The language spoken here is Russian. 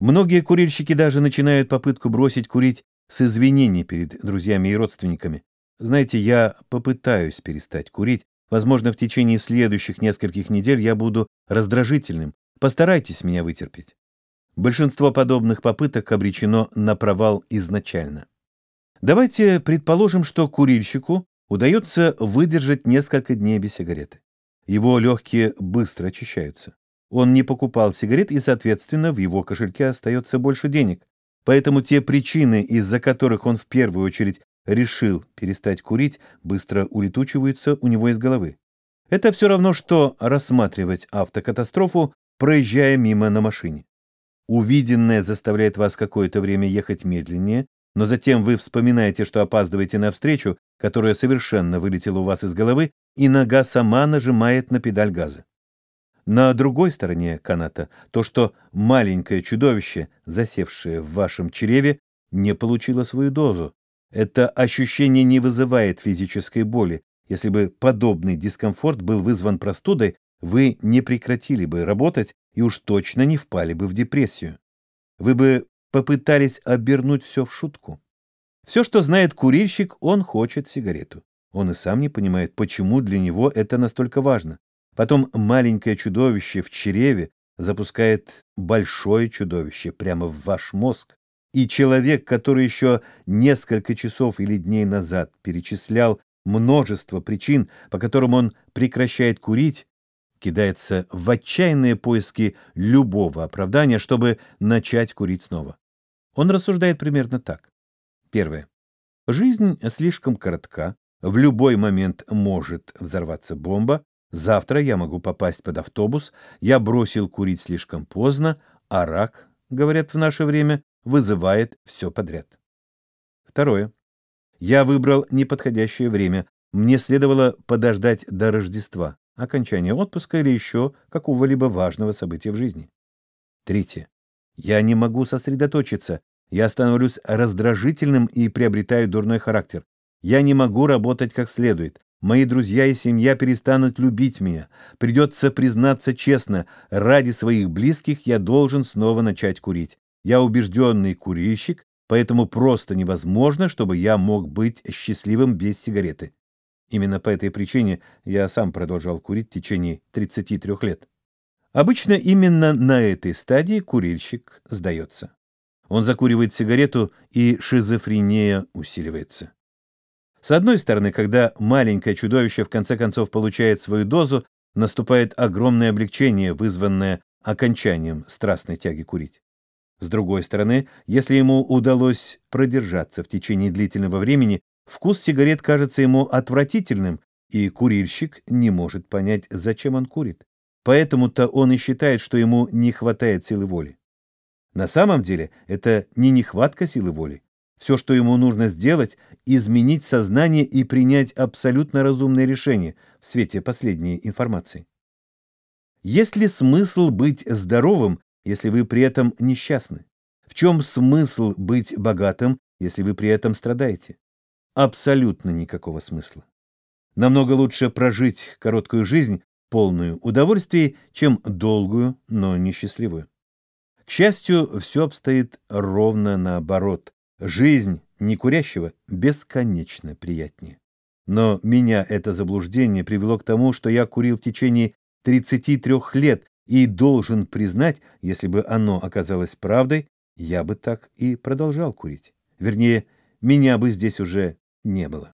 Многие курильщики даже начинают попытку бросить курить с извинений перед друзьями и родственниками. Знаете, я попытаюсь перестать курить. Возможно, в течение следующих нескольких недель я буду раздражительным. Постарайтесь меня вытерпеть. Большинство подобных попыток обречено на провал изначально. Давайте предположим, что курильщику удается выдержать несколько дней без сигареты. Его легкие быстро очищаются. Он не покупал сигарет, и, соответственно, в его кошельке остается больше денег. Поэтому те причины, из-за которых он в первую очередь решил перестать курить, быстро улетучиваются у него из головы. Это все равно, что рассматривать автокатастрофу, проезжая мимо на машине. Увиденное заставляет вас какое-то время ехать медленнее, но затем вы вспоминаете, что опаздываете на встречу, которая совершенно вылетела у вас из головы, и нога сама нажимает на педаль газа. На другой стороне каната то, что маленькое чудовище, засевшее в вашем чреве, не получило свою дозу. Это ощущение не вызывает физической боли. Если бы подобный дискомфорт был вызван простудой, вы не прекратили бы работать и уж точно не впали бы в депрессию. Вы бы попытались обернуть все в шутку. Все, что знает курильщик, он хочет сигарету. Он и сам не понимает, почему для него это настолько важно. Потом маленькое чудовище в чреве запускает большое чудовище прямо в ваш мозг. И человек, который еще несколько часов или дней назад перечислял множество причин, по которым он прекращает курить, кидается в отчаянные поиски любого оправдания, чтобы начать курить снова. Он рассуждает примерно так. Первое. Жизнь слишком коротка, в любой момент может взорваться бомба, Завтра я могу попасть под автобус, я бросил курить слишком поздно, а рак, говорят в наше время, вызывает все подряд. Второе. Я выбрал неподходящее время. Мне следовало подождать до Рождества, окончания отпуска или еще какого-либо важного события в жизни. Третье. Я не могу сосредоточиться. Я становлюсь раздражительным и приобретаю дурной характер. Я не могу работать как следует. Мои друзья и семья перестанут любить меня. Придется признаться честно, ради своих близких я должен снова начать курить. Я убежденный курильщик, поэтому просто невозможно, чтобы я мог быть счастливым без сигареты. Именно по этой причине я сам продолжал курить в течение 33 лет. Обычно именно на этой стадии курильщик сдается. Он закуривает сигарету, и шизофрения усиливается. С одной стороны, когда маленькое чудовище в конце концов получает свою дозу, наступает огромное облегчение, вызванное окончанием страстной тяги курить. С другой стороны, если ему удалось продержаться в течение длительного времени, вкус сигарет кажется ему отвратительным, и курильщик не может понять, зачем он курит. Поэтому-то он и считает, что ему не хватает силы воли. На самом деле это не нехватка силы воли, все, что ему нужно сделать, изменить сознание и принять абсолютно разумное решение в свете последней информации. Есть ли смысл быть здоровым, если вы при этом несчастны? В чем смысл быть богатым, если вы при этом страдаете? Абсолютно никакого смысла. Намного лучше прожить короткую жизнь, полную удовольствий, чем долгую, но несчастливую. К счастью, все обстоит ровно наоборот. Жизнь некурящего бесконечно приятнее. Но меня это заблуждение привело к тому, что я курил в течение 33 лет и должен признать, если бы оно оказалось правдой, я бы так и продолжал курить. Вернее, меня бы здесь уже не было.